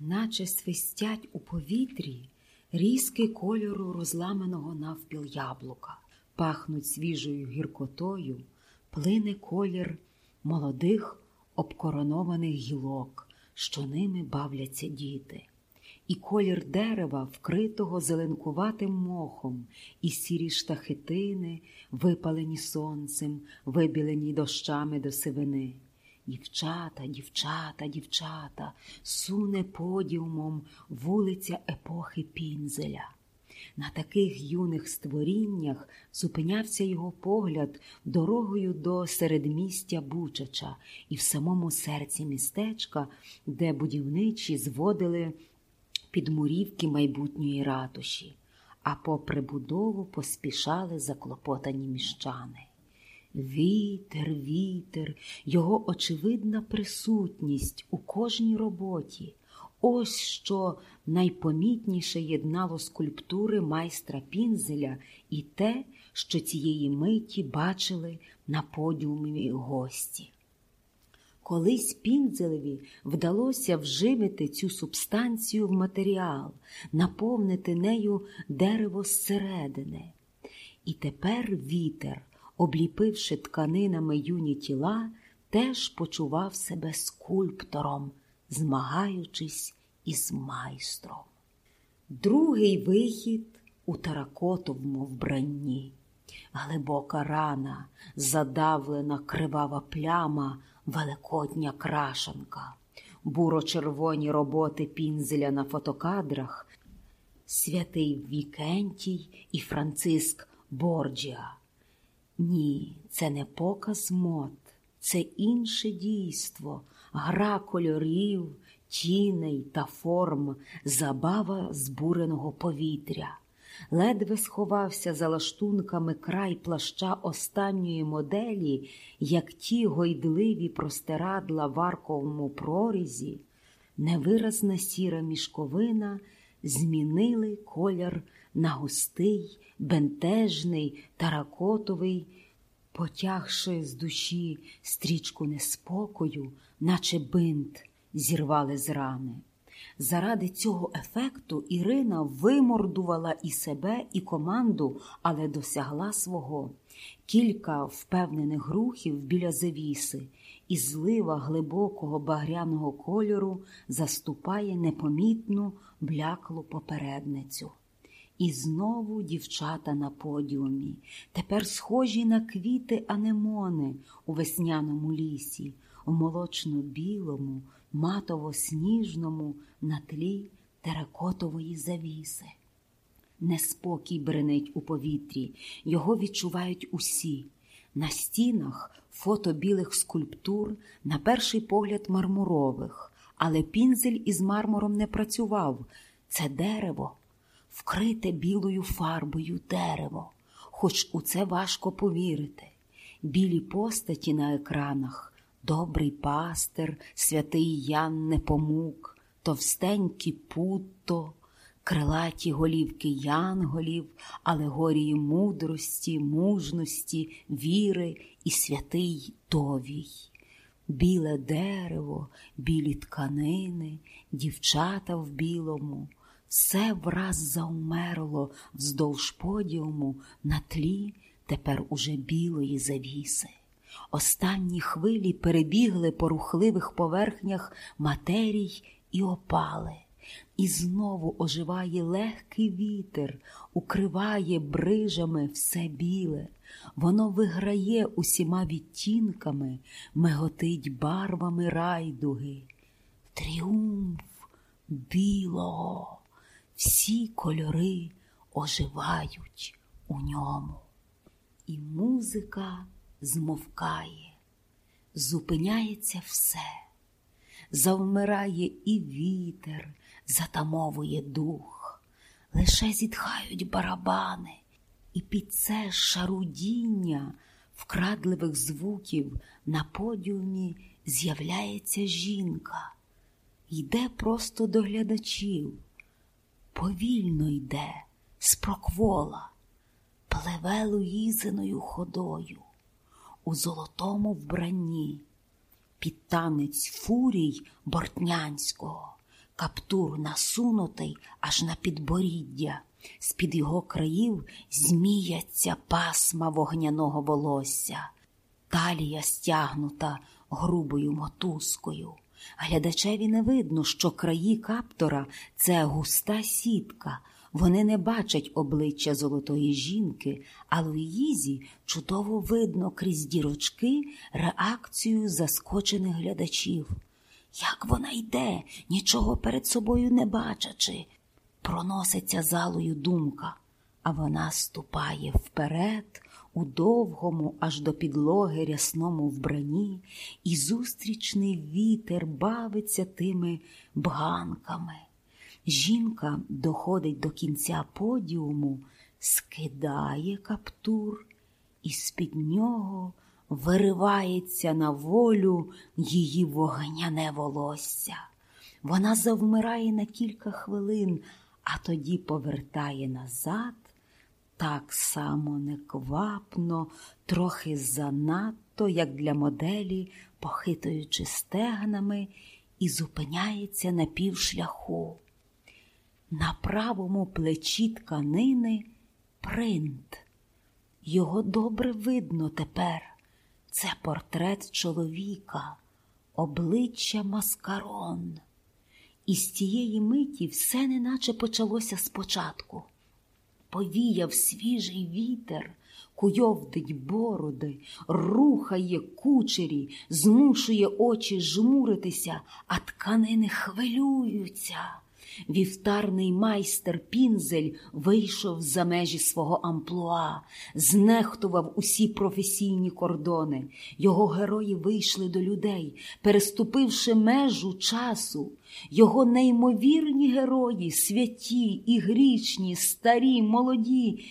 наче свистять у повітрі різки кольору розламаного навпіл яблука, пахнуть свіжою гіркотою, плине колір молодих обкоронованих гілок, що ними бавляться діти. І колір дерева, вкритого зеленкуватим мохом, і сірі штахетини, випалені сонцем, вибілені дощами до сивини. Дівчата, дівчата, дівчата, суне подіумом вулиця епохи Пінзеля. На таких юних створіннях зупинявся його погляд дорогою до середмістя Бучача і в самому серці містечка, де будівничі зводили підмурівки майбутньої ратуші, а попри будову поспішали заклопотані міщани. Вітер, вітер, його очевидна присутність у кожній роботі. Ось що найпомітніше єднало скульптури майстра Пінзеля і те, що цієї миті бачили на подіумі гості. Колись Пінзелеві вдалося вживити цю субстанцію в матеріал, наповнити нею дерево зсередини. І тепер вітер обліпивши тканинами юні тіла, теж почував себе скульптором, змагаючись із майстром. Другий вихід у таракотовому вбранні, глибока рана, задавлена кривава пляма, великодня крашанка, буро-червоні роботи пінзеля на фотокадрах, святий Вікентій і Франциск Борджіа. Ні, це не показ мод, це інше дійство, гра кольорів, тіней та форм, забава збуреного повітря. Ледве сховався за лаштунками край плаща останньої моделі, як ті гойдливі простирадла в арковому прорізі, невиразна сіра мішковина змінили колір на густий, бентежний, таракотовий, потягши з душі стрічку неспокою, наче бинт зірвали з рани. Заради цього ефекту Ірина вимордувала і себе, і команду, але досягла свого. Кілька впевнених рухів біля завіси, і злива глибокого багряного кольору заступає непомітну бляклу попередницю. І знову дівчата на подіумі, тепер схожі на квіти анемони у весняному лісі, у молочно-білому, матово-сніжному на тлі теракотової завіси. Неспокій бренить у повітрі, його відчувають усі. На стінах фото білих скульптур, на перший погляд мармурових, але пінзель із мармуром не працював. Це дерево вкрите білою фарбою дерево, хоч у це важко повірити. Білі постаті на екранах, добрий пастир, святий Ян Непомук, товстенькі путто, крилаті голівки янголів, алегорії мудрості, мужності, віри і святий Товій. Біле дерево, білі тканини, дівчата в білому все враз заумерло вздовж подіуму на тлі тепер уже білої завіси. Останні хвилі перебігли по рухливих поверхнях матерій і опали. І знову оживає легкий вітер, укриває брижами все біле, воно виграє усіма відтінками, меготить барвами райдуги. Тріумф білого всі кольори оживають у ньому, і музика змовкає, зупиняється все, завмирає і вітер, затамовує дух, лише зітхають барабани, і під це шарудіння вкрадливих звуків на подіумі з'являється жінка, йде просто до глядачів повільно йде з проквола, пливе Луїзиною ходою у золотому вбранні, під танець фурій Бортнянського, Каптур насунутий аж на підборіддя. З-під його країв зміяться пасма вогняного волосся, талія стягнута грубою мотузкою. Глядачеві не видно, що краї каптора це густа сітка. Вони не бачать обличчя золотої жінки, а Луїзі чудово видно крізь дірочки реакцію заскочених глядачів. Як вона йде, нічого перед собою не бачачи, проноситься залою думка, а вона ступає вперед у довгому, аж до підлоги рясному вбранні, і зустрічний вітер бавиться тими бганками. Жінка доходить до кінця подіуму, скидає каптур, і з-під нього виривається на волю її вогняне волосся. Вона завмирає на кілька хвилин, а тоді повертає назад, так само неквапно, трохи занадто, як для моделі, похитуючи стегнами, і зупиняється на півшляху. На правому плечі тканини принт. Його добре видно тепер. Це портрет чоловіка, обличчя маскарон. І з тієї миті все неначе почалося спочатку. Повіяв свіжий вітер, куйовдить бороди, рухає кучері, змушує очі жмуритися, а тканини хвилюються. Вівтарний майстер Пінзель вийшов за межі свого амплуа, знехтував усі професійні кордони. Його герої вийшли до людей, переступивши межу часу. Його неймовірні герої, святі і грічні, старі, молоді,